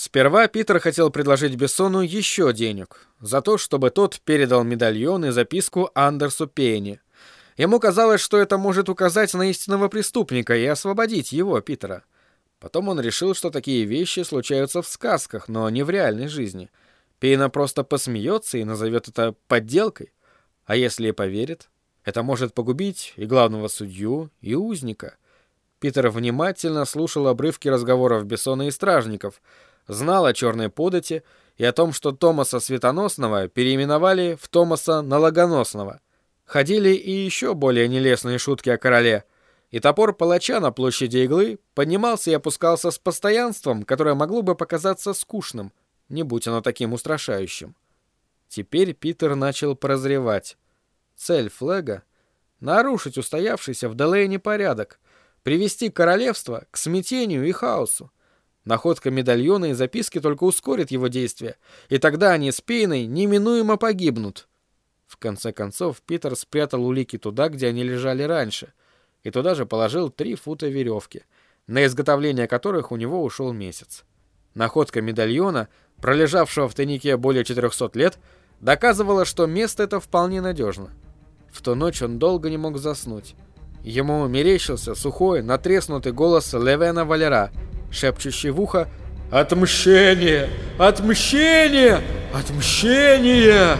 Сперва Питер хотел предложить Бессону еще денег за то, чтобы тот передал медальон и записку Андерсу Пенни. Ему казалось, что это может указать на истинного преступника и освободить его, Питера. Потом он решил, что такие вещи случаются в сказках, но не в реальной жизни. Пейна просто посмеется и назовет это подделкой. А если и поверит, это может погубить и главного судью, и узника. Питер внимательно слушал обрывки разговоров Бессона и стражников — знал о черной подати и о том, что Томаса Светоносного переименовали в Томаса Налагоносного. Ходили и еще более нелестные шутки о короле. И топор палача на площади иглы поднимался и опускался с постоянством, которое могло бы показаться скучным, не будь оно таким устрашающим. Теперь Питер начал прозревать. Цель Флега — нарушить устоявшийся в Делейне порядок, привести королевство к смятению и хаосу. Находка медальона и записки только ускорит его действия, и тогда они с Пейной неминуемо погибнут. В конце концов, Питер спрятал улики туда, где они лежали раньше, и туда же положил три фута веревки, на изготовление которых у него ушел месяц. Находка медальона, пролежавшего в тайнике более 400 лет, доказывала, что место это вполне надежно. В ту ночь он долго не мог заснуть. Ему мерещился сухой, натреснутый голос Левена Валера — шепчущий в ухо «Отмщение! Отмщение! Отмщение!»